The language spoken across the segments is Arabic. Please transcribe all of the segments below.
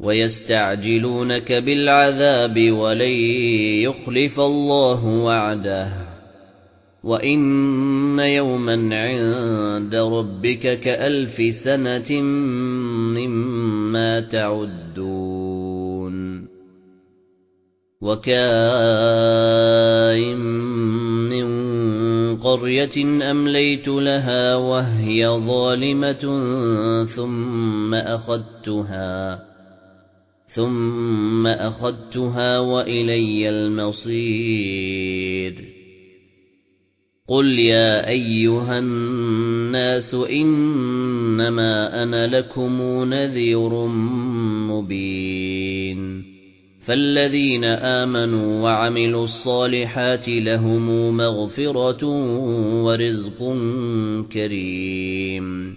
وَيَسْتَعْجِلُونَكَ بِالْعَذَابِ وَلَن يُخْلِفَ اللَّهُ وَعْدَهُ. وَإِنَّ يَوْمًا عِندَ رَبِّكَ كَأَلْفِ سَنَةٍ مِّمَّا تَعُدُّونَ. وَكَأَيِّن مِّن قَرْيَةٍ أَمْلَيْتُ لَهَا وَهِيَ ظَالِمَةٌ ثُمَّ أَخَذْتُهَا. ثُمَّ أَخَذْتُهَا وَإِلَيَّ الْمَصِيرُ قُلْ يَا أَيُّهَا النَّاسُ إِنَّمَا أَنَا لَكُمْ نَذِيرٌ مُبِينٌ فَالَّذِينَ آمَنُوا وَعَمِلُوا الصَّالِحَاتِ لَهُم مَّغْفِرَةٌ وَرِزْقٌ كَرِيمٌ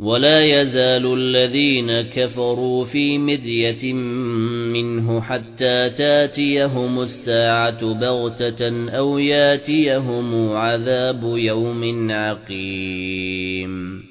وَلَا يَزَالُ الَّذِينَ كَفَرُوا فِي مِرْيَةٍ مِنْهُ حَتَّى تَأْتِيَهُمُ السَّاعَةُ بَغْتَةً أَوْ يَأْتِيَهُمْ عَذَابُ يَوْمٍ عَقِيمٍ.